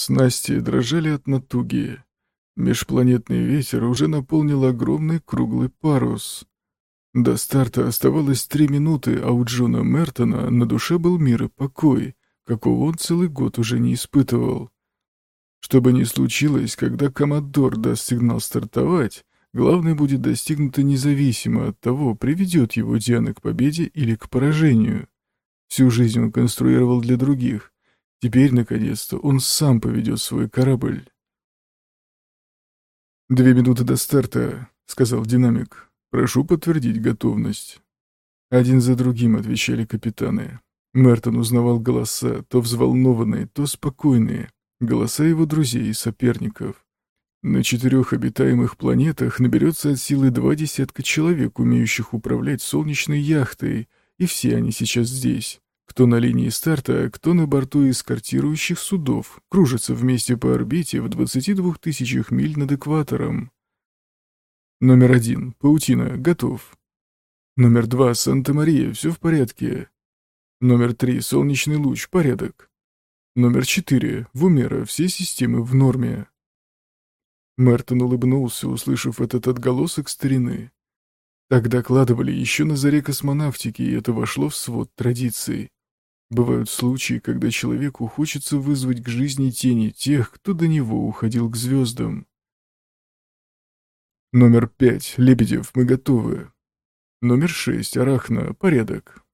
Снасти дрожали от натуги. Межпланетный ветер уже наполнил огромный круглый парус. До старта оставалось три минуты, а у Джона Мертона на душе был мир и покой, какого он целый год уже не испытывал. Что бы ни случилось, когда Коммодор даст сигнал стартовать, главное будет достигнуто независимо от того, приведет его Диана к победе или к поражению. Всю жизнь он конструировал для других. Теперь, наконец-то, он сам поведет свой корабль. «Две минуты до старта», — сказал динамик. «Прошу подтвердить готовность». Один за другим отвечали капитаны. Мертон узнавал голоса, то взволнованные, то спокойные, голоса его друзей и соперников. На четырех обитаемых планетах наберется от силы два десятка человек, умеющих управлять солнечной яхтой, и все они сейчас здесь. Кто на линии старта, кто на борту эскортирующих судов, кружатся вместе по орбите в 22 тысячах миль над экватором. Номер один. Паутина. Готов. Номер два. Санта-Мария. Все в порядке. Номер три. Солнечный луч. Порядок. Номер четыре. Вумера. Все системы в норме. Мертон улыбнулся, услышав этот отголосок старины. Так докладывали еще на заре космонавтики, и это вошло в свод традиций. Бывают случаи, когда человеку хочется вызвать к жизни тени тех, кто до него уходил к звездам. Номер пять. Лебедев, мы готовы. Номер шесть. Арахна, порядок.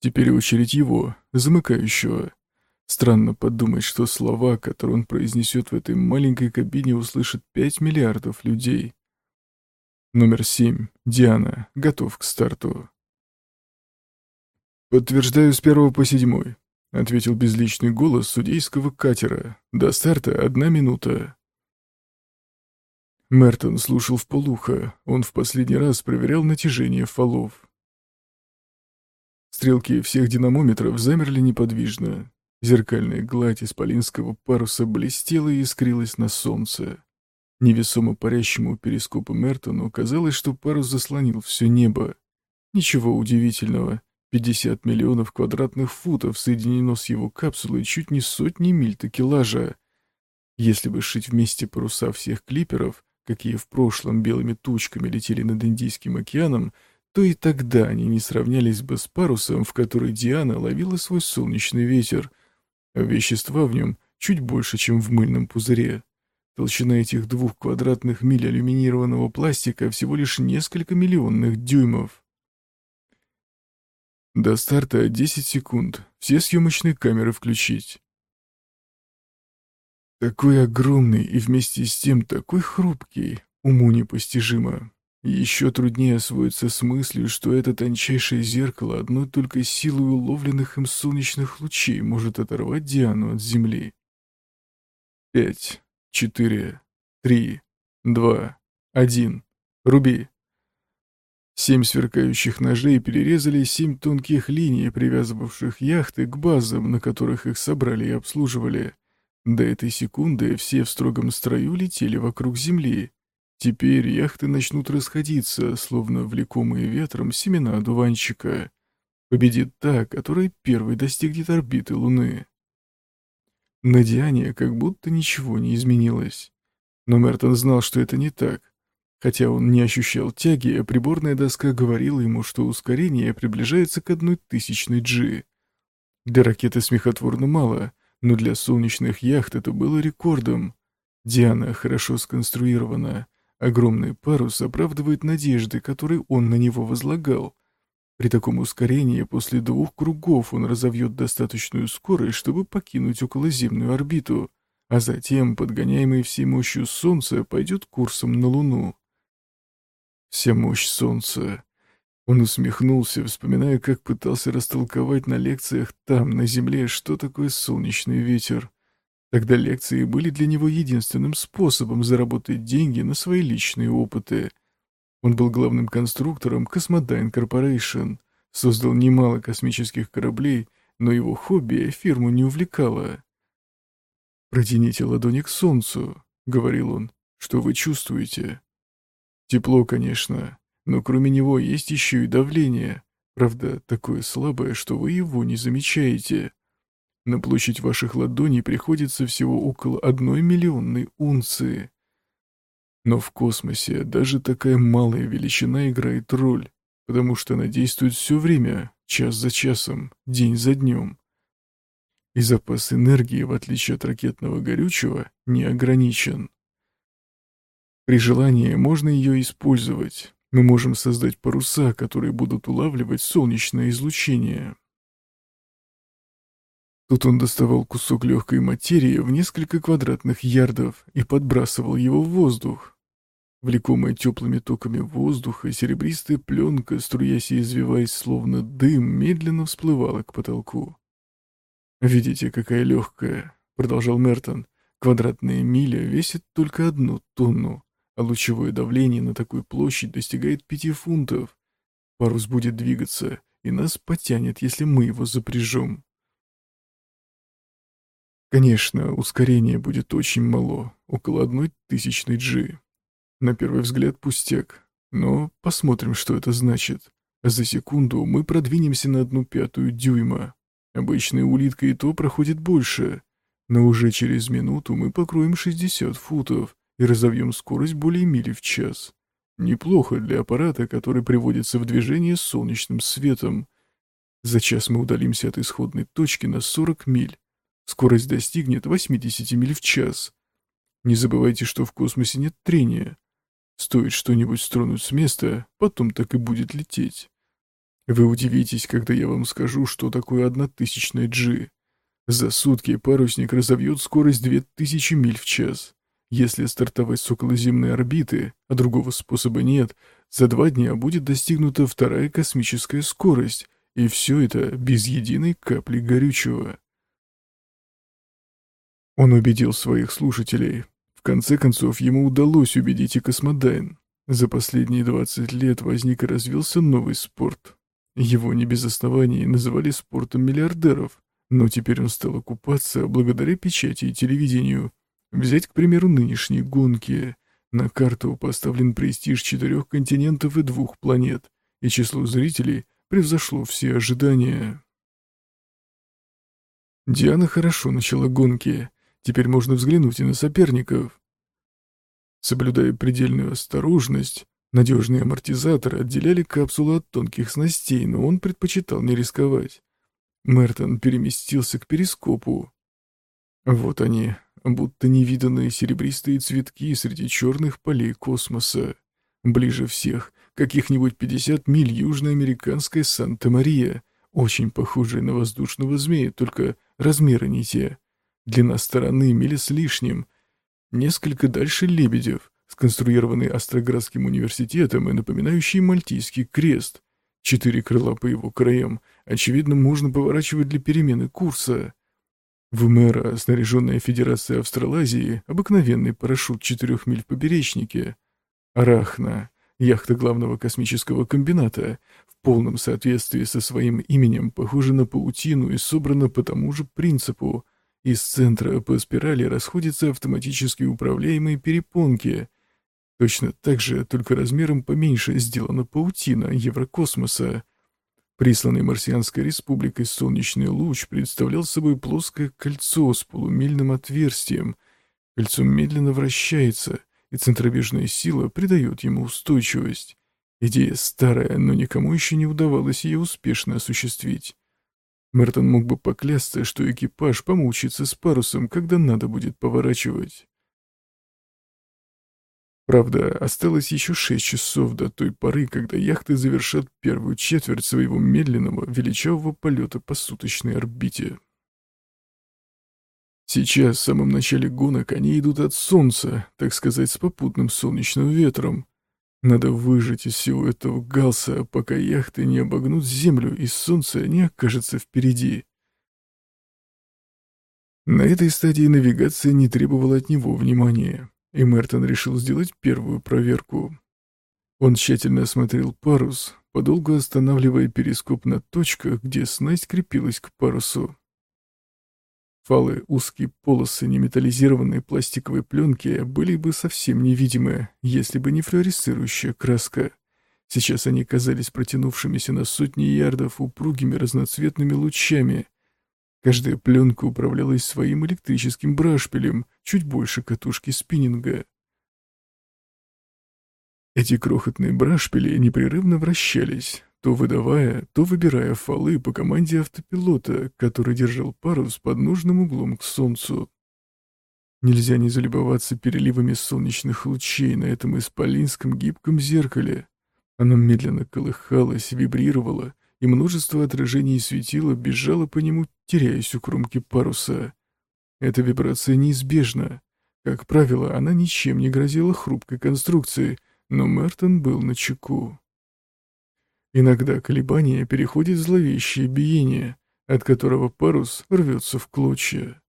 Теперь очередь его, замыкающего. Странно подумать, что слова, которые он произнесет в этой маленькой кабине, услышат пять миллиардов людей. Номер семь. Диана, готов к старту. «Подтверждаю с первого по седьмой», — ответил безличный голос судейского катера. «До старта одна минута». Мертон слушал в полухо. Он в последний раз проверял натяжение фалов. Стрелки всех динамометров замерли неподвижно. Зеркальная гладь исполинского паруса блестела и искрилась на солнце. Невесомо парящему перископу Мертону казалось, что парус заслонил все небо. Ничего удивительного. 50 миллионов квадратных футов соединено с его капсулой чуть не сотни миль такелажа. Если бы сшить вместе паруса всех клиперов, какие в прошлом белыми тучками летели над Индийским океаном, то и тогда они не сравнялись бы с парусом, в который Диана ловила свой солнечный ветер. А вещества в нем чуть больше, чем в мыльном пузыре. Толщина этих двух квадратных миль алюминированного пластика всего лишь несколько миллионных дюймов. До старта 10 секунд. Все съемочные камеры включить. Такой огромный и вместе с тем такой хрупкий, уму непостижимо. Еще труднее освоиться с мыслью, что это тончайшее зеркало одной только силой уловленных им солнечных лучей может оторвать Диану от Земли. Пять, четыре, три, два, один. Руби. Семь сверкающих ножей перерезали семь тонких линий, привязывавших яхты к базам, на которых их собрали и обслуживали. До этой секунды все в строгом строю летели вокруг Земли. Теперь яхты начнут расходиться, словно влекомые ветром семена одуванчика. Победит та, которая первой достигнет орбиты Луны. На Диане как будто ничего не изменилось. Но Мертон знал, что это не так. Хотя он не ощущал тяги, приборная доска говорила ему, что ускорение приближается к одной тысячной G. Для ракеты смехотворно мало, но для солнечных яхт это было рекордом. Диана хорошо сконструирована. Огромный парус оправдывает надежды, которые он на него возлагал. При таком ускорении после двух кругов он разовьет достаточную скорость, чтобы покинуть околоземную орбиту, а затем, подгоняемый всей мощью Солнца, пойдет курсом на Луну. Вся мощь солнца. Он усмехнулся, вспоминая, как пытался растолковать на лекциях там, на Земле, что такое солнечный ветер. Тогда лекции были для него единственным способом заработать деньги на свои личные опыты. Он был главным конструктором Cosmodyne Corporation, создал немало космических кораблей, но его хобби фирму не увлекало. «Протяните ладони к солнцу», — говорил он. «Что вы чувствуете?» Тепло, конечно, но кроме него есть еще и давление. Правда, такое слабое, что вы его не замечаете. На площадь ваших ладоней приходится всего около одной миллионной унции. Но в космосе даже такая малая величина играет роль, потому что она действует все время, час за часом, день за днем. И запас энергии, в отличие от ракетного горючего, не ограничен. При желании можно ее использовать. Мы можем создать паруса, которые будут улавливать солнечное излучение. Тут он доставал кусок легкой материи в несколько квадратных ярдов и подбрасывал его в воздух. Влекомая теплыми токами воздуха, серебристая пленка, струясь и извиваясь, словно дым, медленно всплывала к потолку. «Видите, какая легкая», — продолжал Мертон. «Квадратная миля весит только одну тонну, а лучевое давление на такую площадь достигает пяти фунтов. Парус будет двигаться, и нас потянет, если мы его запряжем». Конечно, ускорение будет очень мало, около одной тысячной G. На первый взгляд пустяк, но посмотрим, что это значит. За секунду мы продвинемся на одну пятую дюйма. Обычная улитка и то проходит больше. Но уже через минуту мы покроем 60 футов и разовьем скорость более мили в час. Неплохо для аппарата, который приводится в движение солнечным светом. За час мы удалимся от исходной точки на 40 миль. Скорость достигнет 80 миль в час. Не забывайте, что в космосе нет трения. Стоит что-нибудь стронуть с места, потом так и будет лететь. Вы удивитесь, когда я вам скажу, что такое одна тысячная G. За сутки парусник разовьет скорость 2000 миль в час. Если стартовать с околоземной орбиты, а другого способа нет, за два дня будет достигнута вторая космическая скорость, и все это без единой капли горючего. Он убедил своих слушателей, в конце концов, ему удалось убедить и Космодайн. За последние 20 лет возник и развился новый спорт. Его не без оснований называли спортом миллиардеров, но теперь он стал окупаться благодаря печати и телевидению. Взять, к примеру, нынешние гонки. На карту поставлен престиж четырех континентов и двух планет, и число зрителей превзошло все ожидания. Диана хорошо начала гонки, Теперь можно взглянуть и на соперников. Соблюдая предельную осторожность, надежные амортизаторы отделяли капсулу от тонких снастей, но он предпочитал не рисковать. Мертон переместился к перископу. Вот они, будто невиданные серебристые цветки среди черных полей космоса. Ближе всех, каких-нибудь 50 миль южноамериканская Санта-Мария, очень похожая на воздушного змея, только размеры не те. Длина стороны мили с лишним. Несколько дальше Лебедев, сконструированный Остроградским университетом и напоминающий мальтийский крест. Четыре крыла по его краям. Очевидно, можно поворачивать для перемены курса. В мэра, снаряженная Федерация Австралазии, обыкновенный парашют четырех миль в поперечнике. Арахна, яхта главного космического комбината, в полном соответствии со своим именем, похожа на паутину и собрана по тому же принципу. Из центра по спирали расходятся автоматически управляемые перепонки. Точно так же, только размером поменьше, сделана паутина Еврокосмоса. Присланный Марсианской республикой солнечный луч представлял собой плоское кольцо с полумильным отверстием. Кольцо медленно вращается, и центробежная сила придает ему устойчивость. Идея старая, но никому еще не удавалось ее успешно осуществить. Мертон мог бы поклясться, что экипаж помучится с парусом, когда надо будет поворачивать. Правда, осталось еще шесть часов до той поры, когда яхты завершат первую четверть своего медленного, величавого полета по суточной орбите. Сейчас, в самом начале гонок, они идут от солнца, так сказать, с попутным солнечным ветром, надо выжать из всего этого галса, пока яхты не обогнут землю и солнце не окажется впереди. На этой стадии навигация не требовала от него внимания, и Мертон решил сделать первую проверку. Он тщательно осмотрел парус, подолгу останавливая перископ на точках, где снасть крепилась к парусу. Фалы, узкие полосы неметаллизированной пластиковой пленки были бы совсем невидимы, если бы не флуоресцирующая краска. Сейчас они казались протянувшимися на сотни ярдов упругими разноцветными лучами. Каждая пленка управлялась своим электрическим брашпилем, чуть больше катушки спиннинга. Эти крохотные брашпили непрерывно вращались, то выдавая, то выбирая фолы по команде автопилота, который держал парус под нужным углом к солнцу. Нельзя не залюбоваться переливами солнечных лучей на этом исполинском гибком зеркале. Оно медленно колыхалось, вибрировало, и множество отражений светила бежало по нему, теряясь у кромки паруса. Эта вибрация неизбежна. Как правило, она ничем не грозила хрупкой конструкции, но Мертон был на чеку. Иногда колебания переходят в зловещее биение, от которого парус рвется в клочья.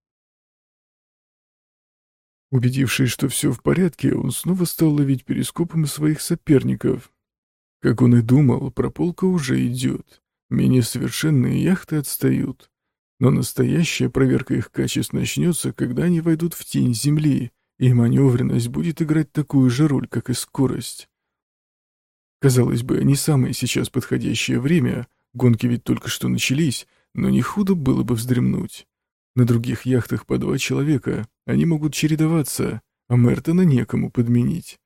Убедившись, что все в порядке, он снова стал ловить перископом своих соперников. Как он и думал, прополка уже идет. Менее совершенные яхты отстают. Но настоящая проверка их качеств начнется, когда они войдут в тень земли, и маневренность будет играть такую же роль, как и скорость. Казалось бы, не самое сейчас подходящее время, гонки ведь только что начались, но не худо было бы вздремнуть. На других яхтах по два человека, они могут чередоваться, а Мертона некому подменить.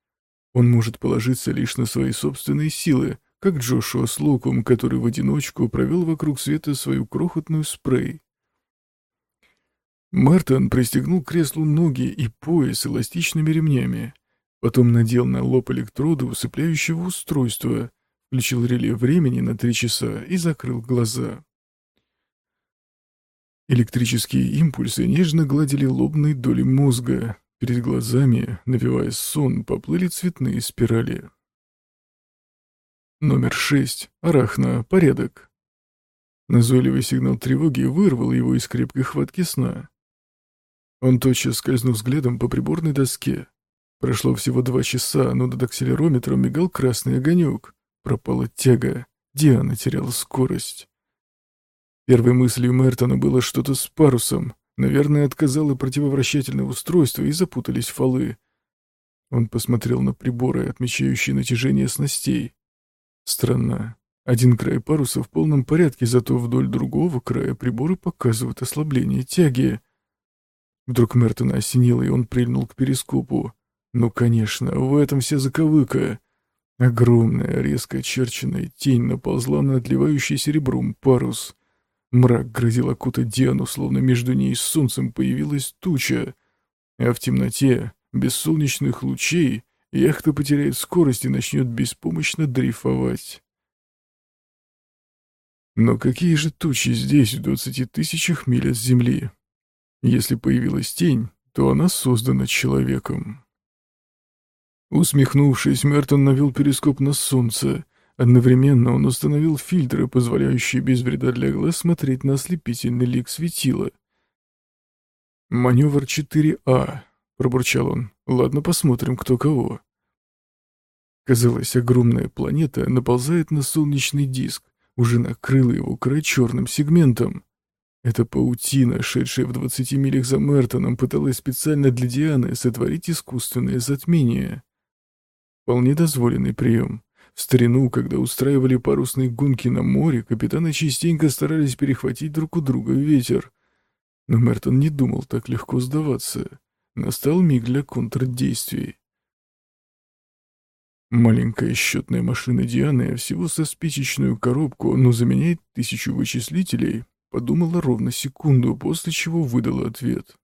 Он может положиться лишь на свои собственные силы, как Джошуа Слокум, который в одиночку провел вокруг света свою крохотную спрей. Мартон пристегнул к креслу ноги и пояс эластичными ремнями, Потом надел на лоб электроды усыпляющего устройства, включил реле времени на три часа и закрыл глаза. Электрические импульсы нежно гладили лобные доли мозга. Перед глазами, навевая сон, поплыли цветные спирали. Номер шесть. Арахна. Порядок. Назойливый сигнал тревоги вырвал его из крепкой хватки сна. Он тотчас скользнул взглядом по приборной доске. Прошло всего два часа, но над акселерометром мигал красный огонек. Пропала тяга. Диана теряла скорость. Первой мыслью Мертона было что-то с парусом. Наверное, отказало противовращательное устройство и запутались фолы. Он посмотрел на приборы, отмечающие натяжение снастей. Странно. Один край паруса в полном порядке, зато вдоль другого края приборы показывают ослабление тяги. Вдруг Мертона осенило, и он прильнул к перископу. Ну, конечно, в этом вся заковыка. Огромная, резко очерченная тень наползла на отливающий серебром парус. Мрак грозил окутать Диану, словно между ней и солнцем появилась туча. А в темноте, без солнечных лучей, яхта потеряет скорость и начнет беспомощно дрейфовать. Но какие же тучи здесь, в двадцати тысячах миль от земли? Если появилась тень, то она создана человеком. Усмехнувшись, Мертон навел перископ на солнце. Одновременно он установил фильтры, позволяющие без вреда для глаз смотреть на ослепительный лик светила. «Маневр 4А», — пробурчал он. «Ладно, посмотрим, кто кого». Казалось, огромная планета наползает на солнечный диск, уже накрыла его край черным сегментом. Эта паутина, шедшая в двадцати милях за Мертоном, пыталась специально для Дианы сотворить искусственное затмение. Вполне дозволенный прием. В старину, когда устраивали парусные гонки на море, капитаны частенько старались перехватить друг у друга ветер. Но Мертон не думал так легко сдаваться. Настал миг для контрдействий. Маленькая счетная машина Дианы всего со спичечную коробку, но заменяет тысячу вычислителей, подумала ровно секунду, после чего выдала ответ.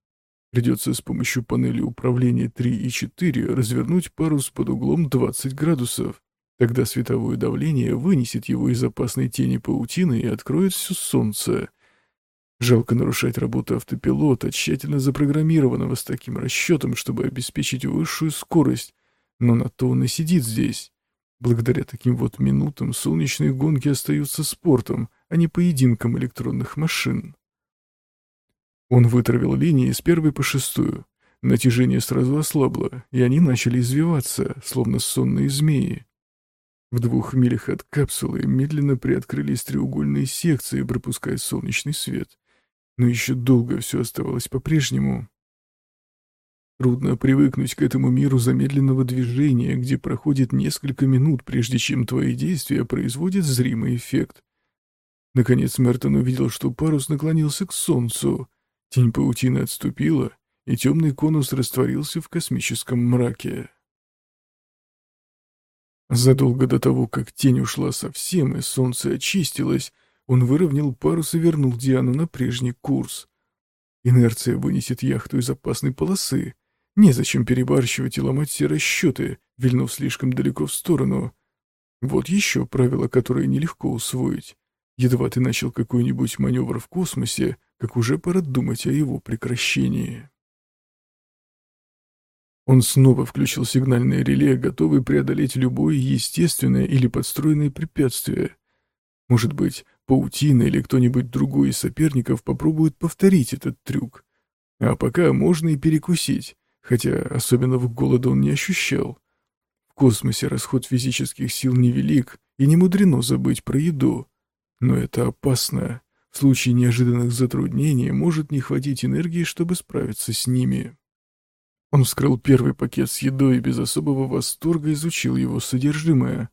Придется с помощью панели управления 3 и 4 развернуть парус под углом 20 градусов. Тогда световое давление вынесет его из опасной тени паутины и откроет все солнце. Жалко нарушать работу автопилота, тщательно запрограммированного с таким расчетом, чтобы обеспечить высшую скорость. Но на то он и сидит здесь. Благодаря таким вот минутам солнечные гонки остаются спортом, а не поединком электронных машин. Он вытравил линии с первой по шестую. Натяжение сразу ослабло, и они начали извиваться, словно сонные змеи. В двух милях от капсулы медленно приоткрылись треугольные секции, пропуская солнечный свет. Но еще долго все оставалось по-прежнему. Трудно привыкнуть к этому миру замедленного движения, где проходит несколько минут, прежде чем твои действия производят зримый эффект. Наконец Мертон увидел, что парус наклонился к солнцу. Тень паутины отступила, и темный конус растворился в космическом мраке. Задолго до того, как тень ушла совсем и солнце очистилось, он выровнял парус и вернул Диану на прежний курс. Инерция вынесет яхту из опасной полосы. Незачем перебарщивать и ломать все расчеты, вильнув слишком далеко в сторону. Вот еще правило, которое нелегко усвоить. Едва ты начал какой-нибудь маневр в космосе, как уже пора думать о его прекращении. Он снова включил сигнальное реле, готовый преодолеть любое естественное или подстроенное препятствие. Может быть, паутина или кто-нибудь другой из соперников попробует повторить этот трюк. А пока можно и перекусить, хотя особенного голода он не ощущал. В космосе расход физических сил невелик, и не мудрено забыть про еду. Но это опасно. В случае неожиданных затруднений может не хватить энергии, чтобы справиться с ними. Он вскрыл первый пакет с едой и без особого восторга изучил его содержимое.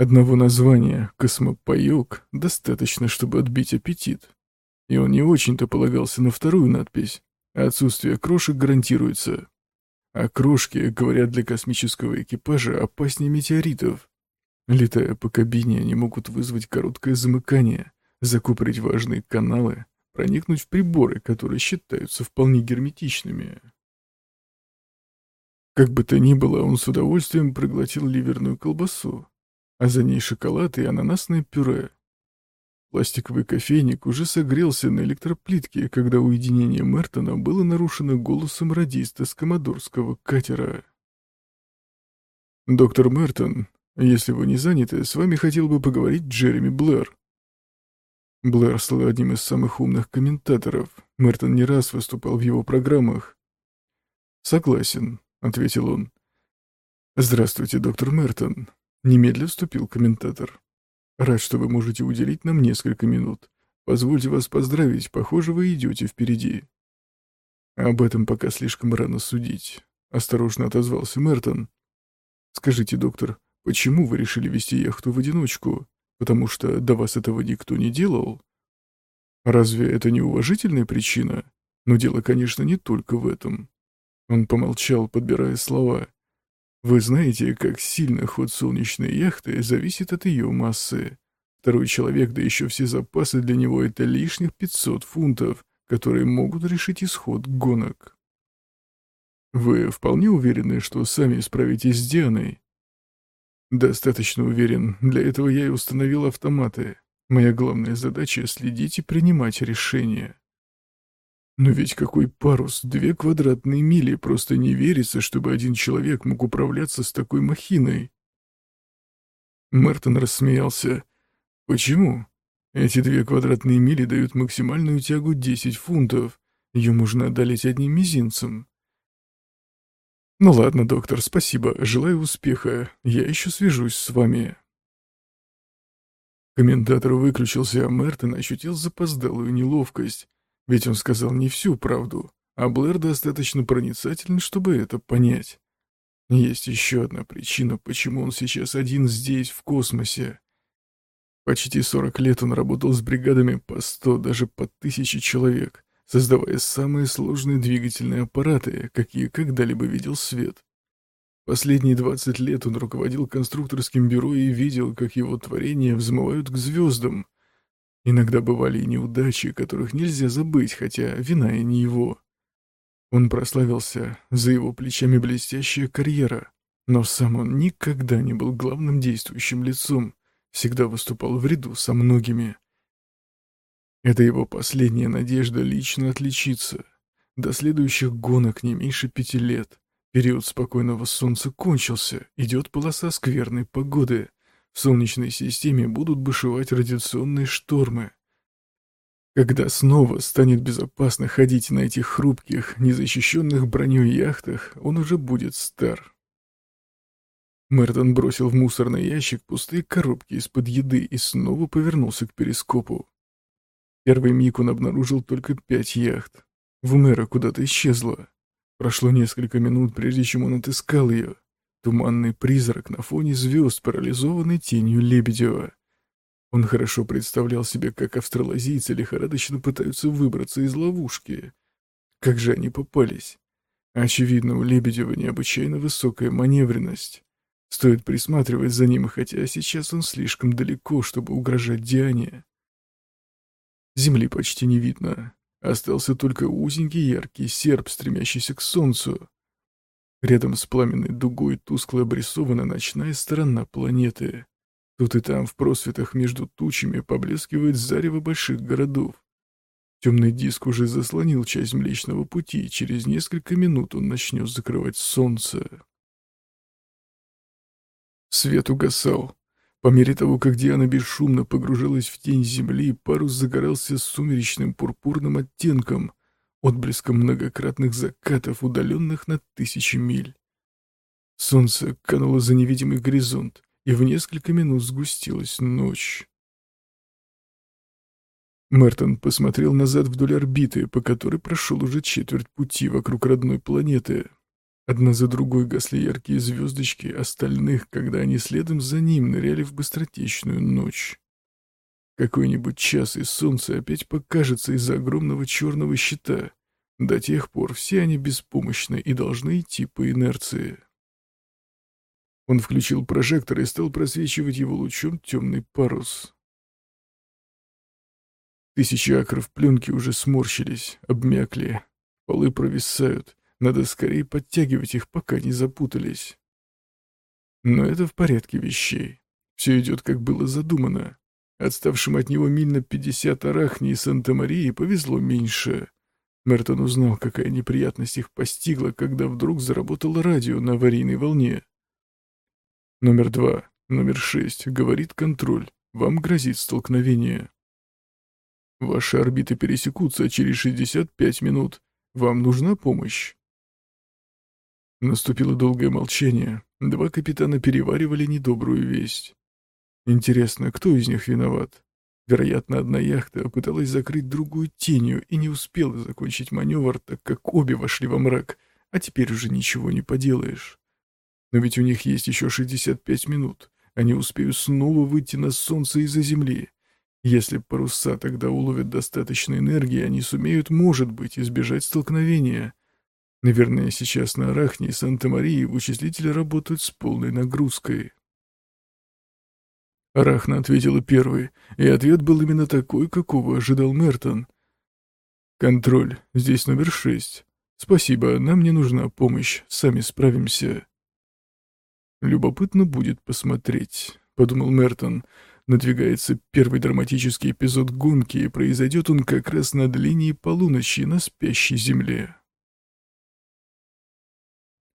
Одного названия «Космопаёк» достаточно, чтобы отбить аппетит. И он не очень-то полагался на вторую надпись. Отсутствие крошек гарантируется. А крошки, говорят, для космического экипажа опаснее метеоритов. Летая по кабине, они могут вызвать короткое замыкание, закупорить важные каналы, проникнуть в приборы, которые считаются вполне герметичными. Как бы то ни было, он с удовольствием проглотил ливерную колбасу, а за ней шоколад и ананасное пюре. Пластиковый кофейник уже согрелся на электроплитке, когда уединение Мертона было нарушено голосом радиста с комодорского катера. «Доктор Мертон, если вы не заняты, с вами хотел бы поговорить Джереми Блэр». Блэр стал одним из самых умных комментаторов. Мертон не раз выступал в его программах. «Согласен. — ответил он. «Здравствуйте, доктор Мертон», — немедля вступил комментатор. «Рад, что вы можете уделить нам несколько минут. Позвольте вас поздравить, похоже, вы идете впереди». «Об этом пока слишком рано судить», — осторожно отозвался Мертон. «Скажите, доктор, почему вы решили вести яхту в одиночку? Потому что до вас этого никто не делал? Разве это не уважительная причина? Но дело, конечно, не только в этом. Он помолчал, подбирая слова. «Вы знаете, как сильно ход солнечной яхты зависит от ее массы. Второй человек, да еще все запасы для него — это лишних 500 фунтов, которые могут решить исход гонок». «Вы вполне уверены, что сами справитесь с Дианой?» «Достаточно уверен. Для этого я и установил автоматы. Моя главная задача — следить и принимать решения». Но ведь какой парус, две квадратные мили, просто не верится, чтобы один человек мог управляться с такой махиной. Мартин рассмеялся. Почему? Эти две квадратные мили дают максимальную тягу 10 фунтов. Ее можно одолеть одним мизинцем. Ну ладно, доктор, спасибо. Желаю успеха. Я еще свяжусь с вами. Комментатор выключился, а Мертон ощутил запоздалую неловкость. Ведь он сказал не всю правду, а Блэр достаточно проницательный, чтобы это понять. Есть еще одна причина, почему он сейчас один здесь, в космосе. Почти 40 лет он работал с бригадами по 100, даже по 1000 человек, создавая самые сложные двигательные аппараты, какие когда-либо видел свет. Последние 20 лет он руководил конструкторским бюро и видел, как его творения взмывают к звездам, Иногда бывали и неудачи, которых нельзя забыть, хотя вина и не его. Он прославился, за его плечами блестящая карьера, но сам он никогда не был главным действующим лицом, всегда выступал в ряду со многими. Это его последняя надежда лично отличиться. До следующих гонок не меньше пяти лет. Период спокойного солнца кончился, идет полоса скверной погоды. В Солнечной системе будут бушевать радиационные штормы. Когда снова станет безопасно ходить на этих хрупких, незащищенных броней яхтах, он уже будет стар. Мертон бросил в мусорный ящик пустые коробки из-под еды и снова повернулся к перископу. Первый миг он обнаружил только пять яхт. Вумера куда-то исчезла. Прошло несколько минут, прежде чем он отыскал ее. Туманный призрак на фоне звезд, парализованный тенью Лебедева. Он хорошо представлял себе, как австралазийцы лихорадочно пытаются выбраться из ловушки. Как же они попались? Очевидно, у Лебедева необычайно высокая маневренность. Стоит присматривать за ним, хотя сейчас он слишком далеко, чтобы угрожать Диане. Земли почти не видно. Остался только узенький яркий серп, стремящийся к солнцу. Рядом с пламенной дугой тускло обрисована ночная сторона планеты. Тут и там в просветах между тучами поблескивает зарево больших городов. Темный диск уже заслонил часть Млечного Пути, и через несколько минут он начнет закрывать солнце. Свет угасал. По мере того, как Диана бесшумно погружалась в тень земли, парус загорался сумеречным пурпурным оттенком, отблеском многократных закатов, удаленных на тысячи миль. Солнце кануло за невидимый горизонт, и в несколько минут сгустилась ночь. Мертон посмотрел назад вдоль орбиты, по которой прошел уже четверть пути вокруг родной планеты. Одна за другой гасли яркие звездочки остальных, когда они следом за ним ныряли в быстротечную ночь. Какой-нибудь час, и солнце опять покажется из-за огромного черного щита. До тех пор все они беспомощны и должны идти по инерции. Он включил прожектор и стал просвечивать его лучом темный парус. Тысячи акров пленки уже сморщились, обмякли. Полы провисают. Надо скорее подтягивать их, пока не запутались. Но это в порядке вещей. Все идет, как было задумано. Отставшим от него миль на пятьдесят Арахни и Санта-Марии повезло меньше. Мертон узнал, какая неприятность их постигла, когда вдруг заработало радио на аварийной волне. Номер два, номер шесть, говорит контроль. Вам грозит столкновение. Ваши орбиты пересекутся через 65 минут. Вам нужна помощь?» Наступило долгое молчание. Два капитана переваривали недобрую весть. Интересно, кто из них виноват? Вероятно, одна яхта пыталась закрыть другую тенью и не успела закончить маневр, так как обе вошли во мрак, а теперь уже ничего не поделаешь. Но ведь у них есть еще 65 минут. Они успеют снова выйти на солнце из-за земли. Если паруса тогда уловят достаточно энергии, они сумеют, может быть, избежать столкновения. Наверное, сейчас на Арахне и Санта-Марии вычислители работают с полной нагрузкой. Арахна ответила первой, и ответ был именно такой, какого ожидал Мертон. «Контроль. Здесь номер шесть. Спасибо, нам не нужна помощь, сами справимся». «Любопытно будет посмотреть», — подумал Мертон, — Надвигается первый драматический эпизод гонки, и произойдет он как раз над линией полуночи на спящей земле.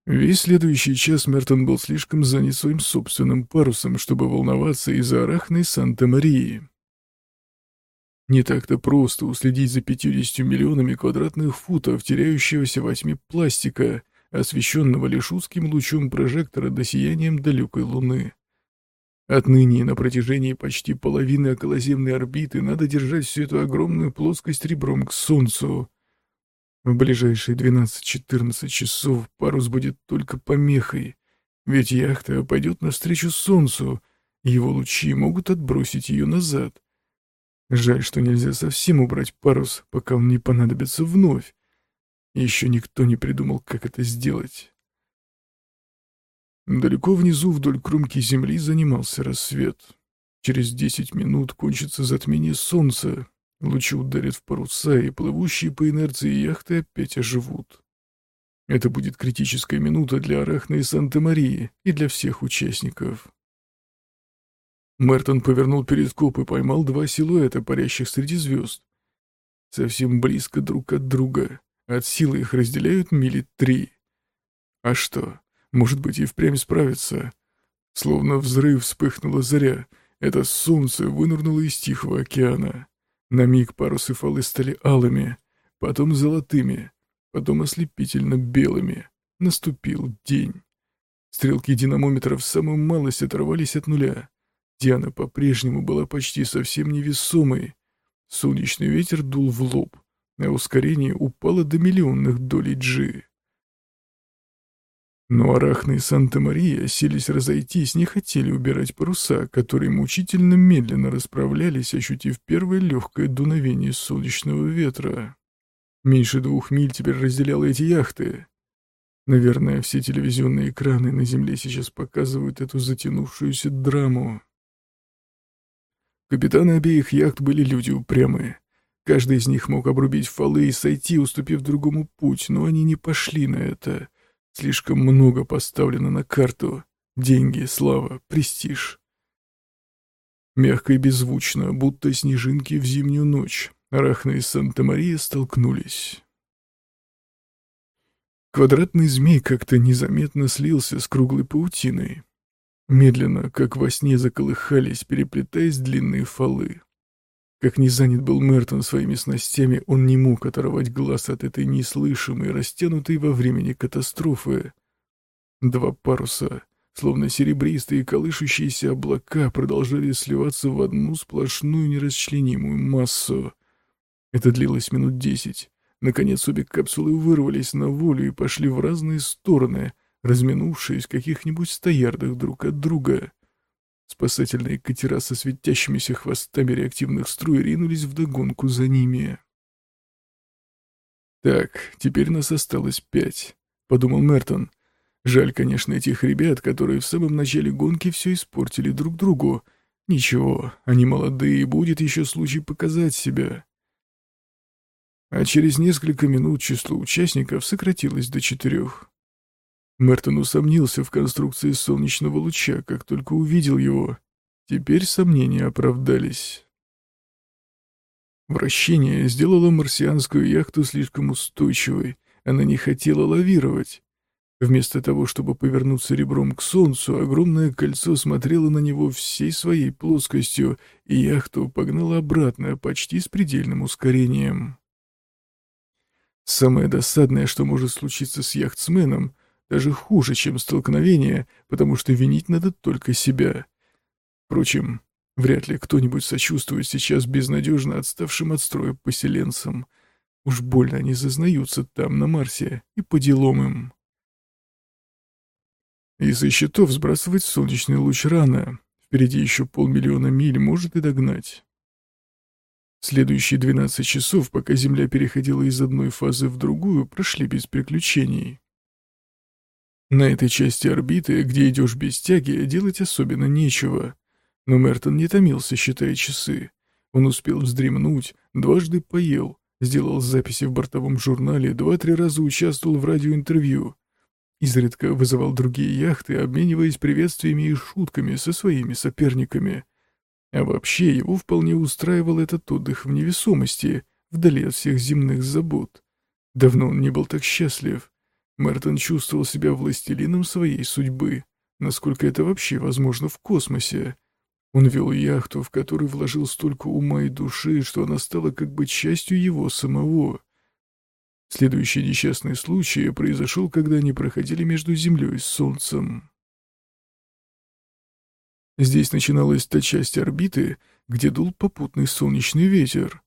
Весь следующий час Мертон был слишком занят своим собственным парусом, чтобы волноваться из-за арахной Санта-Марии. Не так-то просто уследить за 50 миллионами квадратных футов теряющегося во тьме пластика, освещенного лишь узким лучом прожектора до сиянием далекой луны. Отныне на протяжении почти половины околоземной орбиты надо держать всю эту огромную плоскость ребром к Солнцу. В ближайшие 12-14 часов парус будет только помехой, ведь яхта пойдет навстречу Солнцу, его лучи могут отбросить ее назад. Жаль, что нельзя совсем убрать парус, пока он не понадобится вновь. Еще никто не придумал, как это сделать. Далеко внизу вдоль кромки земли занимался рассвет. Через десять минут кончится затмение солнца, лучи ударят в паруса, и плывущие по инерции яхты опять оживут. Это будет критическая минута для Арахна и Санта-Марии и для всех участников. Мертон повернул перископ и поймал два силуэта, парящих среди звезд. Совсем близко друг от друга. От силы их разделяют мили три. А что? Может быть, и впрямь справится. Словно взрыв вспыхнула заря. Это солнце вынырнуло из Тихого океана. На миг парусы фалы стали алыми, потом золотыми, потом ослепительно белыми. Наступил день. Стрелки динамометров самую малость оторвались от нуля. Диана по-прежнему была почти совсем невесомой. Солнечный ветер дул в лоб, а ускорение упало до миллионных долей G. Но Арахна и Санта-Мария селись разойтись, не хотели убирать паруса, которые мучительно медленно расправлялись, ощутив первое легкое дуновение солнечного ветра. Меньше двух миль теперь разделяло эти яхты. Наверное, все телевизионные экраны на Земле сейчас показывают эту затянувшуюся драму. Капитаны обеих яхт были люди упрямые. Каждый из них мог обрубить фалы и сойти, уступив другому путь, но они не пошли на это. Слишком много поставлено на карту. Деньги, слава, престиж. Мягко и беззвучно, будто снежинки в зимнюю ночь, Арахна и Санта-Мария столкнулись. Квадратный змей как-то незаметно слился с круглой паутиной. Медленно, как во сне, заколыхались, переплетаясь длинные фалы. Как не занят был Мертон своими снастями, он не мог оторвать глаз от этой неслышимой, растянутой во времени катастрофы. Два паруса, словно серебристые колышущиеся облака, продолжали сливаться в одну сплошную нерасчленимую массу. Это длилось минут десять. Наконец обе капсулы вырвались на волю и пошли в разные стороны, разминувшись в каких-нибудь стоярдах друг от друга. Спасательные катера со светящимися хвостами реактивных струй ринулись вдогонку за ними. «Так, теперь нас осталось пять», — подумал Мертон. «Жаль, конечно, этих ребят, которые в самом начале гонки все испортили друг другу. Ничего, они молодые, и будет еще случай показать себя». А через несколько минут число участников сократилось до четырех. Мертон усомнился в конструкции солнечного луча, как только увидел его. Теперь сомнения оправдались. Вращение сделало марсианскую яхту слишком устойчивой. Она не хотела лавировать. Вместо того, чтобы повернуться ребром к Солнцу, огромное кольцо смотрело на него всей своей плоскостью, и яхту погнало обратно почти с предельным ускорением. Самое досадное, что может случиться с яхтсменом, даже хуже, чем столкновение, потому что винить надо только себя. Впрочем, вряд ли кто-нибудь сочувствует сейчас безнадежно отставшим от строя поселенцам. Уж больно они зазнаются там, на Марсе, и по делам им. Из-за счетов сбрасывать солнечный луч рано. Впереди еще полмиллиона миль может и догнать. Следующие 12 часов, пока Земля переходила из одной фазы в другую, прошли без приключений. На этой части орбиты, где идешь без тяги, делать особенно нечего. Но Мертон не томился, считая часы. Он успел вздремнуть, дважды поел, сделал записи в бортовом журнале, два-три раза участвовал в радиоинтервью. Изредка вызывал другие яхты, обмениваясь приветствиями и шутками со своими соперниками. А вообще его вполне устраивал этот отдых в невесомости, вдали от всех земных забот. Давно он не был так счастлив. Мертон чувствовал себя властелином своей судьбы, насколько это вообще возможно в космосе. Он вел яхту, в которую вложил столько ума и души, что она стала как бы частью его самого. Следующий несчастный случай произошел, когда они проходили между Землей и Солнцем. Здесь начиналась та часть орбиты, где дул попутный солнечный ветер.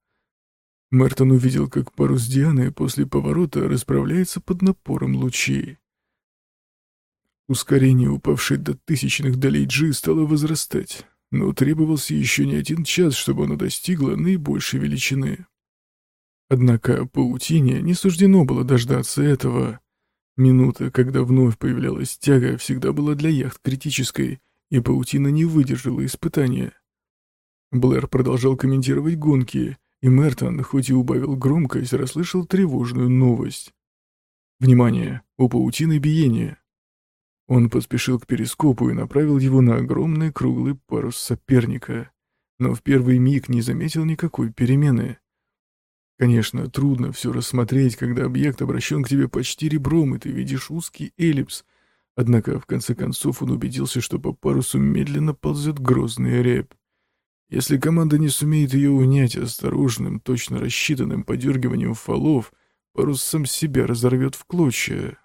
Мертон увидел, как парус Дианы после поворота расправляется под напором лучей. Ускорение, упавшее до тысячных долей G, стало возрастать, но требовался еще не один час, чтобы оно достигло наибольшей величины. Однако паутине не суждено было дождаться этого. Минута, когда вновь появлялась тяга, всегда была для яхт критической, и паутина не выдержала испытания. Блэр продолжал комментировать гонки, и Мертон, хоть и убавил громкость, расслышал тревожную новость. «Внимание! У паутины биение!» Он поспешил к перископу и направил его на огромный круглый парус соперника, но в первый миг не заметил никакой перемены. Конечно, трудно все рассмотреть, когда объект обращен к тебе почти ребром, и ты видишь узкий эллипс, однако в конце концов он убедился, что по парусу медленно ползет грозный рябь. Если команда не сумеет ее унять осторожным, точно рассчитанным подергиванием фолов, парус сам себя разорвет в клочья.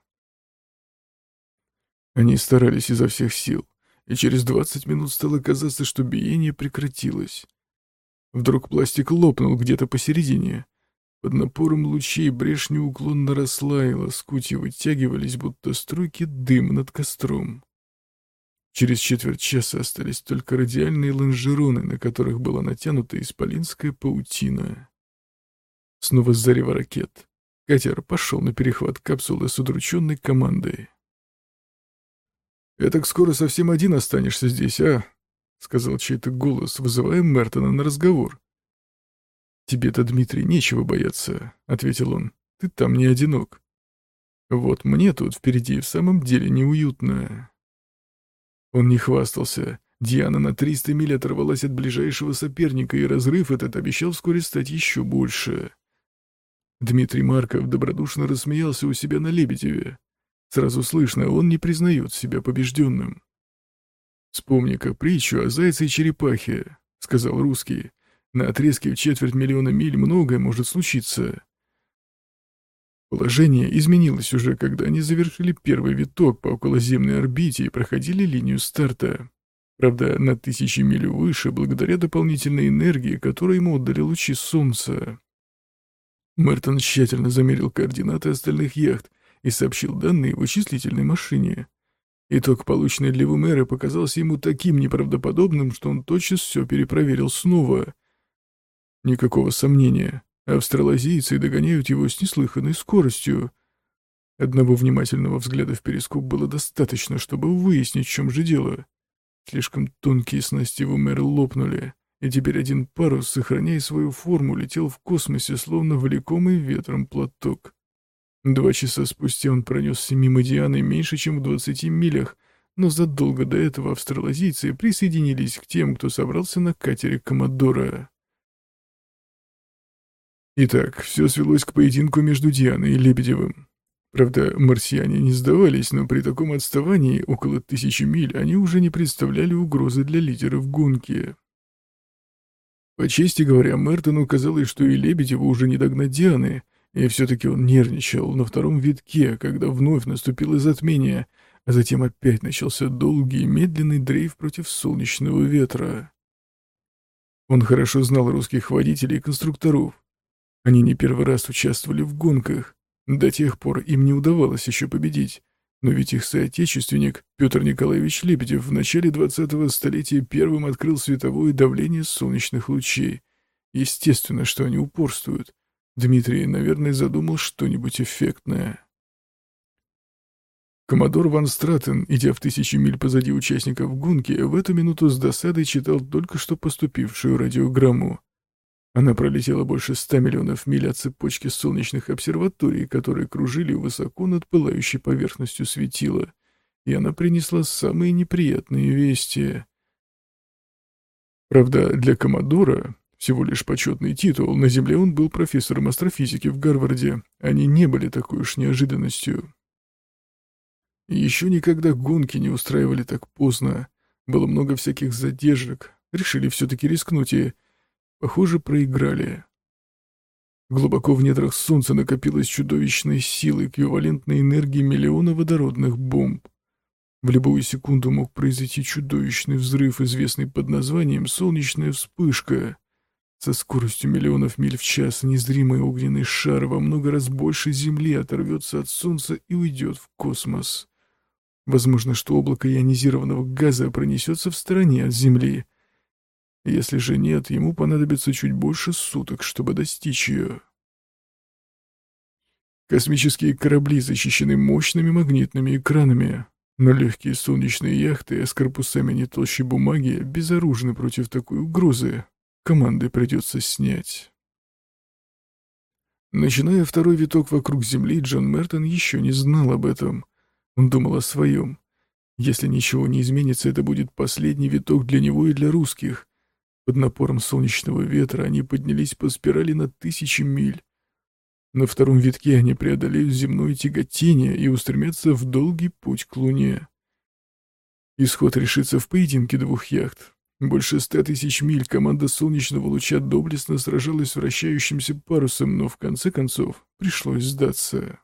Они старались изо всех сил, и через двадцать минут стало казаться, что биение прекратилось. Вдруг пластик лопнул где-то посередине. Под напором лучей брешь неуклонно росла, и лоскути вытягивались, будто струйки дыма над костром. Через четверть часа остались только радиальные лонжероны, на которых была натянута исполинская паутина. Снова зарево ракет. Катер пошел на перехват капсулы с удрученной командой. «Этак скоро совсем один останешься здесь, а?» — сказал чей-то голос, вызывая Мертона на разговор. «Тебе-то, Дмитрий, нечего бояться», — ответил он. «Ты там не одинок. Вот мне тут впереди в самом деле неуютно». Он не хвастался. Диана на 300 миль оторвалась от ближайшего соперника, и разрыв этот обещал вскоре стать еще больше. Дмитрий Марков добродушно рассмеялся у себя на Лебедеве. Сразу слышно, он не признает себя побежденным. «Вспомни-ка притчу о зайце и черепахе», — сказал русский. «На отрезке в четверть миллиона миль многое может случиться». Положение изменилось уже, когда они завершили первый виток по околоземной орбите и проходили линию старта. Правда, на тысячи миль выше, благодаря дополнительной энергии, которую ему отдали лучи Солнца. Мертон тщательно замерил координаты остальных яхт и сообщил данные вычислительной машине. Итог, полученный для Вумера, показался ему таким неправдоподобным, что он тотчас все перепроверил снова. Никакого сомнения. Австралазийцы догоняют его с неслыханной скоростью. Одного внимательного взгляда в перископ было достаточно, чтобы выяснить, в чем же дело. Слишком тонкие снасти Вумера лопнули, и теперь один парус, сохраняя свою форму, летел в космосе, словно влекомый ветром платок. Два часа спустя он пронесся мимо Дианы меньше, чем в двадцати милях, но задолго до этого австралазийцы присоединились к тем, кто собрался на катере Коммодора. Итак, все свелось к поединку между Дианой и Лебедевым. Правда, марсиане не сдавались, но при таком отставании, около тысячи миль, они уже не представляли угрозы для лидеров гонки. По чести говоря, Мертону казалось, что и Лебедеву уже не догнать Дианы, и все-таки он нервничал на втором витке, когда вновь наступило затмение, а затем опять начался долгий медленный дрейф против солнечного ветра. Он хорошо знал русских водителей и конструкторов. Они не первый раз участвовали в гонках. До тех пор им не удавалось еще победить. Но ведь их соотечественник Петр Николаевич Лебедев в начале 20-го столетия первым открыл световое давление солнечных лучей. Естественно, что они упорствуют. Дмитрий, наверное, задумал что-нибудь эффектное. Коммодор Ван Стратен, идя в тысячи миль позади участников гонки, в эту минуту с досадой читал только что поступившую радиограмму. Она пролетела больше ста миллионов миль от цепочки солнечных обсерваторий, которые кружили высоко над пылающей поверхностью светила, и она принесла самые неприятные вести. Правда, для Коммодора всего лишь почетный титул. На Земле он был профессором астрофизики в Гарварде. Они не были такой уж неожиданностью. Еще никогда гонки не устраивали так поздно. Было много всяких задержек. Решили все-таки рискнуть и, похоже, проиграли. Глубоко в недрах Солнца накопилась чудовищная сила, эквивалентной энергии миллиона водородных бомб. В любую секунду мог произойти чудовищный взрыв, известный под названием «солнечная вспышка». Со скоростью миллионов миль в час незримый огненный шар во много раз больше Земли оторвется от Солнца и уйдет в космос. Возможно, что облако ионизированного газа пронесется в стороне от Земли. Если же нет, ему понадобится чуть больше суток, чтобы достичь ее. Космические корабли защищены мощными магнитными экранами, но легкие солнечные яхты с корпусами не толще бумаги безоружны против такой угрозы. Команды придется снять. Начиная второй виток вокруг Земли, Джон Мертон еще не знал об этом. Он думал о своем. Если ничего не изменится, это будет последний виток для него и для русских. Под напором солнечного ветра они поднялись по спирали на тысячи миль. На втором витке они преодолеют земное тяготение и устремятся в долгий путь к Луне. Исход решится в поединке двух яхт. Больше ста тысяч миль команда солнечного луча доблестно сражалась с вращающимся парусом, но в конце концов пришлось сдаться.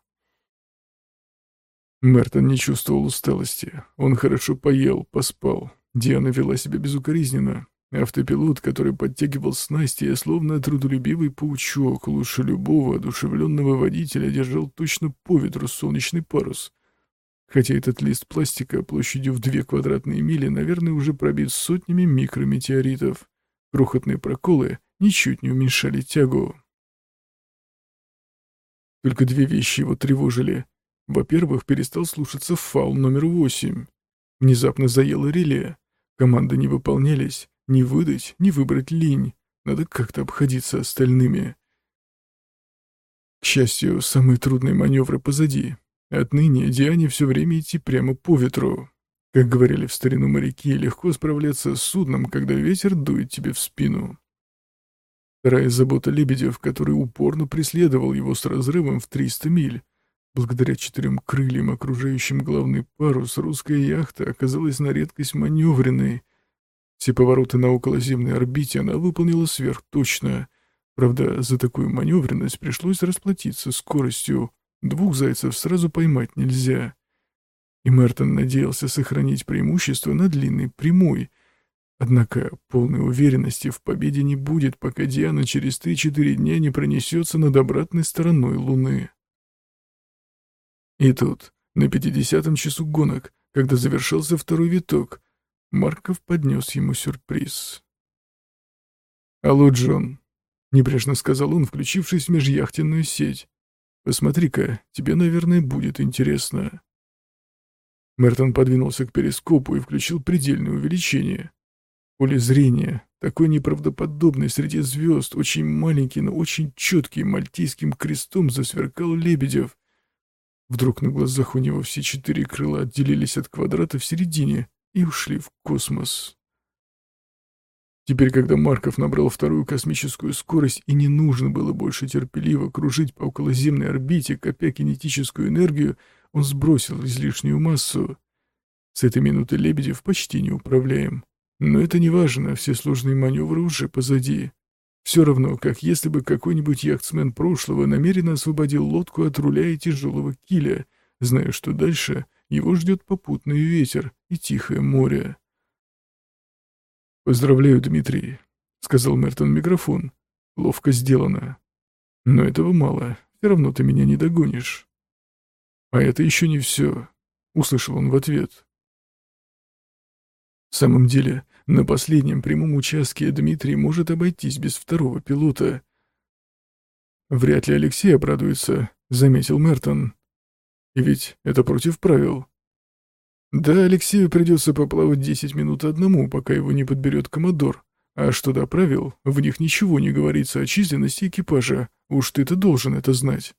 Мертон не чувствовал усталости. Он хорошо поел, поспал. Диана вела себя безукоризненно. Автопилот, который подтягивал снасти, словно трудолюбивый паучок, лучше любого одушевленного водителя держал точно по ветру солнечный парус. Хотя этот лист пластика площадью в две квадратные мили, наверное, уже пробит сотнями микрометеоритов. Крохотные проколы ничуть не уменьшали тягу. Только две вещи его тревожили. Во-первых, перестал слушаться фал номер восемь. Внезапно заело реле. Команды не выполнялись. Не выдать, не выбрать линь. Надо как-то обходиться остальными. К счастью, самые трудные маневры позади. Отныне Диане все время идти прямо по ветру. Как говорили в старину моряки, легко справляться с судном, когда ветер дует тебе в спину. Вторая забота Лебедев, который упорно преследовал его с разрывом в 300 миль. Благодаря четырем крыльям, окружающим главный парус, русская яхта оказалась на редкость маневренной. Все повороты на околоземной орбите она выполнила сверхточно. Правда, за такую маневренность пришлось расплатиться скоростью, Двух зайцев сразу поймать нельзя. И Мертон надеялся сохранить преимущество на длинной прямой. Однако полной уверенности в победе не будет, пока Диана через 3-4 дня не пронесется над обратной стороной Луны. И тут, на 50-м часу гонок, когда завершился второй виток, Марков поднес ему сюрприз. «Алло, Джон», — небрежно сказал он, включившись в межяхтенную сеть. Посмотри-ка, тебе, наверное, будет интересно». Мертон подвинулся к перископу и включил предельное увеличение. Поле зрения, такой неправдоподобный среди звезд, очень маленький, но очень четкий, мальтийским крестом засверкал Лебедев. Вдруг на глазах у него все четыре крыла отделились от квадрата в середине и ушли в космос. Теперь, когда Марков набрал вторую космическую скорость и не нужно было больше терпеливо кружить по околоземной орбите, копя кинетическую энергию, он сбросил излишнюю массу. С этой минуты Лебедев почти неуправляем. Но это не важно, все сложные маневры уже позади. Все равно, как если бы какой-нибудь яхтсмен прошлого намеренно освободил лодку от руля и тяжелого киля, зная, что дальше его ждет попутный ветер и тихое море. «Поздравляю, Дмитрий», — сказал Мертон микрофон. «Ловко сделано. Но этого мало. Все равно ты меня не догонишь». «А это еще не все», — услышал он в ответ. В самом деле, на последнем прямом участке Дмитрий может обойтись без второго пилота. «Вряд ли Алексей обрадуется», — заметил Мертон. «И ведь это против правил. Да, Алексею придется поплавать десять минут одному, пока его не подберет коммодор. А что до правил, в них ничего не говорится о численности экипажа. Уж ты-то должен это знать.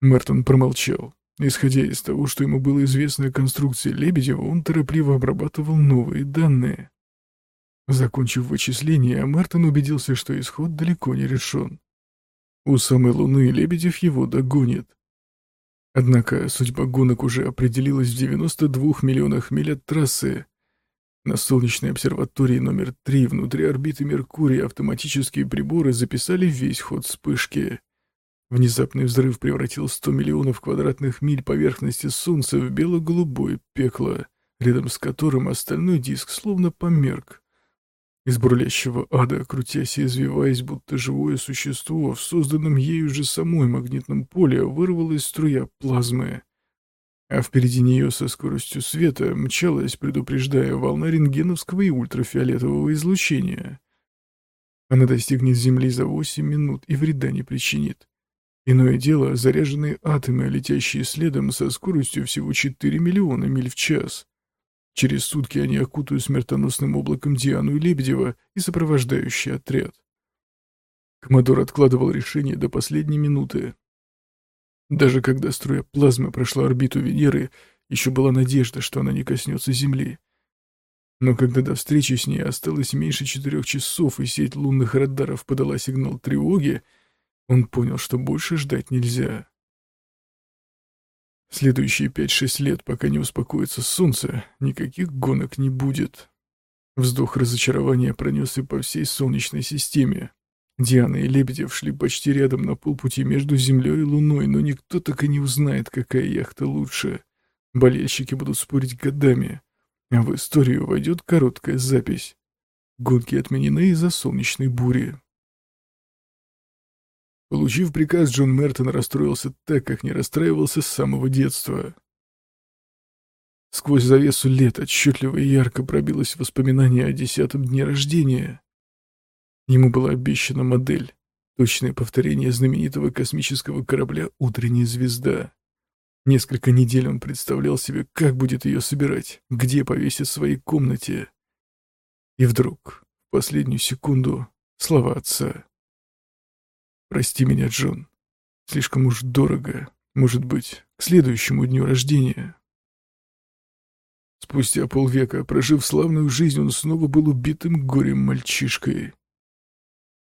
Мертон промолчал. Исходя из того, что ему было известно о конструкции Лебедева, он торопливо обрабатывал новые данные. Закончив вычисление, Мартин убедился, что исход далеко не решен. У самой Луны Лебедев его догонит. Однако судьба гонок уже определилась в 92 миллионах миль от трассы. На солнечной обсерватории номер 3 внутри орбиты Меркурия автоматические приборы записали весь ход вспышки. Внезапный взрыв превратил 100 миллионов квадратных миль поверхности Солнца в бело-голубое пекло, рядом с которым остальной диск словно померк. Из бурлящего ада, крутясь и извиваясь, будто живое существо, в созданном ею же самой магнитном поле вырвалась струя плазмы. А впереди нее со скоростью света мчалась, предупреждая, волна рентгеновского и ультрафиолетового излучения. Она достигнет Земли за 8 минут и вреда не причинит. Иное дело, заряженные атомы, летящие следом со скоростью всего 4 миллиона миль в час. Через сутки они окутают смертоносным облаком Диану и Лебедева и сопровождающий отряд. Коммодор откладывал решение до последней минуты. Даже когда струя плазмы прошла орбиту Венеры, еще была надежда, что она не коснется Земли. Но когда до встречи с ней осталось меньше четырех часов и сеть лунных радаров подала сигнал тревоги, он понял, что больше ждать нельзя. Следующие пять-шесть лет, пока не успокоится солнце, никаких гонок не будет. Вздох разочарования пронесся по всей Солнечной системе. Диана и Лебедев шли почти рядом на полпути между Землей и Луной, но никто так и не узнает, какая яхта лучше. Болельщики будут спорить годами, а в историю войдет короткая запись. Гонки отменены из-за солнечной бури. Получив приказ, Джон Мертон расстроился так, как не расстраивался с самого детства. Сквозь завесу лет отчетливо и ярко пробилось воспоминание о десятом дне рождения. Ему была обещана модель, точное повторение знаменитого космического корабля «Утренняя звезда». Несколько недель он представлял себе, как будет ее собирать, где повесить в своей комнате. И вдруг, в последнюю секунду, слова отца. «Прости меня, Джон. Слишком уж дорого. Может быть, к следующему дню рождения». Спустя полвека, прожив славную жизнь, он снова был убитым горем мальчишкой.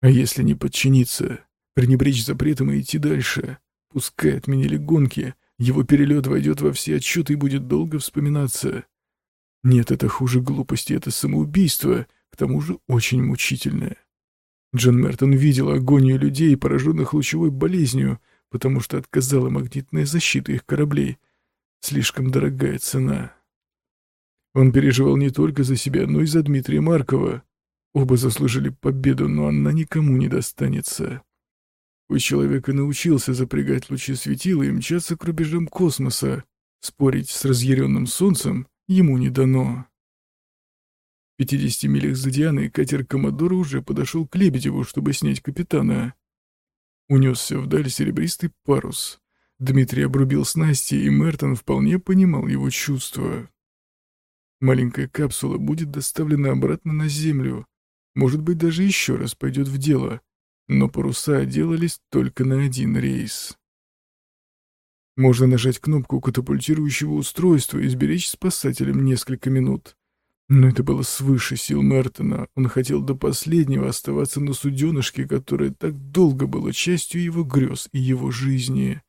А если не подчиниться, пренебречь запретом и идти дальше, пускай отменили гонки, его перелет войдет во все отчеты и будет долго вспоминаться. Нет, это хуже глупости, это самоубийство, к тому же очень мучительное. Джон Мертон видел агонию людей, пораженных лучевой болезнью, потому что отказала магнитная защита их кораблей. Слишком дорогая цена. Он переживал не только за себя, но и за Дмитрия Маркова. Оба заслужили победу, но она никому не достанется. У человека научился запрягать лучи светила и мчаться к рубежам космоса. Спорить с разъяренным солнцем ему не дано. В 50 милях за Дианой катер Коммодора уже подошел к Лебедеву, чтобы снять капитана. Унесся вдаль серебристый парус. Дмитрий обрубил снасти, и Мертон вполне понимал его чувства. Маленькая капсула будет доставлена обратно на Землю. Может быть, даже еще раз пойдет в дело но паруса делались только на один рейс. Можно нажать кнопку катапультирующего устройства и сберечь спасателям несколько минут. Но это было свыше сил Мертона. Он хотел до последнего оставаться на суденышке, которое так долго было частью его грез и его жизни.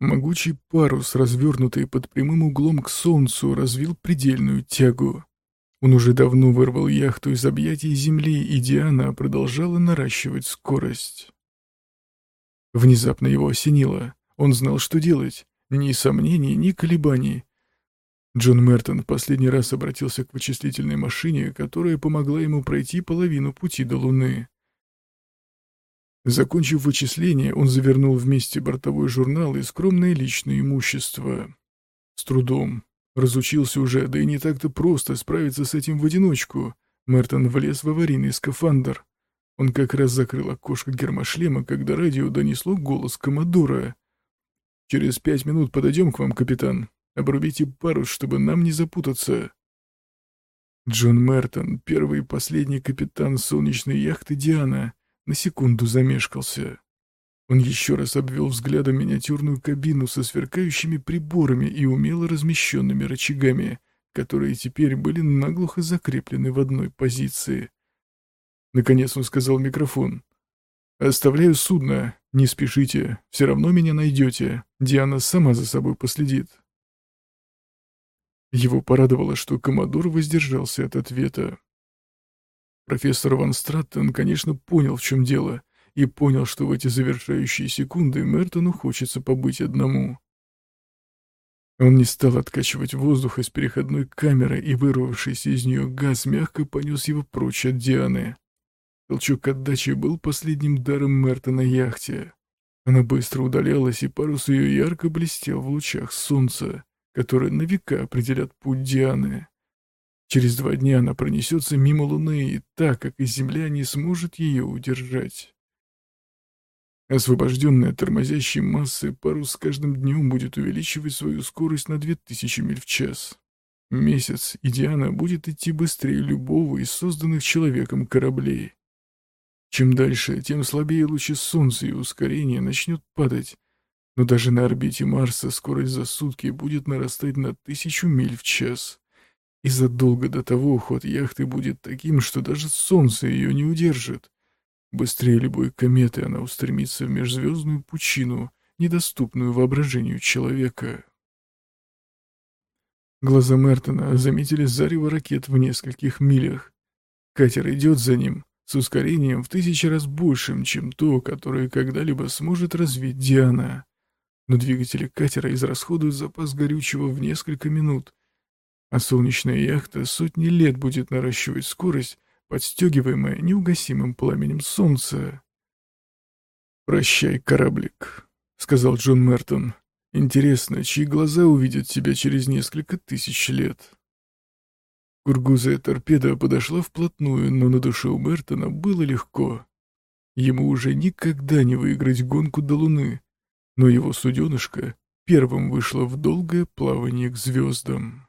Могучий парус, развернутый под прямым углом к солнцу, развил предельную тягу. Он уже давно вырвал яхту из объятий земли, и Диана продолжала наращивать скорость. Внезапно его осенило. Он знал, что делать. Ни сомнений, ни колебаний. Джон Мертон в последний раз обратился к вычислительной машине, которая помогла ему пройти половину пути до Луны. Закончив вычисление, он завернул вместе бортовой журнал и скромное личное имущество. С трудом, Разучился уже, да и не так-то просто справиться с этим в одиночку. Мертон влез в аварийный скафандр. Он как раз закрыл окошко гермошлема, когда радио донесло голос Комодора. «Через пять минут подойдем к вам, капитан. Обрубите парус, чтобы нам не запутаться». Джон Мертон, первый и последний капитан солнечной яхты «Диана», на секунду замешкался. Он еще раз обвел взглядом миниатюрную кабину со сверкающими приборами и умело размещенными рычагами, которые теперь были наглухо закреплены в одной позиции. Наконец он сказал микрофон. «Оставляю судно. Не спешите. Все равно меня найдете. Диана сама за собой последит». Его порадовало, что Комодор воздержался от ответа. Профессор Ван Страттен, конечно, понял, в чем дело — и понял, что в эти завершающие секунды Мертону хочется побыть одному. Он не стал откачивать воздух из переходной камеры, и вырвавшийся из нее газ мягко понес его прочь от Дианы. Толчок отдачи был последним даром Мерта на яхте. Она быстро удалялась, и парус ее ярко блестел в лучах солнца, которые на века определят путь Дианы. Через два дня она пронесется мимо Луны, и так, как и Земля не сможет ее удержать. Освобожденный от тормозящей массы, парус с каждым днем будет увеличивать свою скорость на 2000 миль в час. Месяц, и Диана будет идти быстрее любого из созданных человеком кораблей. Чем дальше, тем слабее лучи солнца и ускорение начнет падать. Но даже на орбите Марса скорость за сутки будет нарастать на тысячу миль в час. И задолго до того ход яхты будет таким, что даже солнце ее не удержит. Быстрее любой кометы она устремится в межзвездную пучину, недоступную воображению человека. Глаза Мертона заметили зарево ракет в нескольких милях. Катер идет за ним с ускорением в тысячи раз большим, чем то, которое когда-либо сможет развить Диана. Но двигатели катера израсходуют запас горючего в несколько минут. А солнечная яхта сотни лет будет наращивать скорость, подстегиваемая неугасимым пламенем солнца. «Прощай, кораблик», — сказал Джон Мертон. «Интересно, чьи глаза увидят тебя через несколько тысяч лет?» Кургузая торпеда подошла вплотную, но на душе у Мертона было легко. Ему уже никогда не выиграть гонку до Луны, но его суденышко первым вышло в долгое плавание к звездам.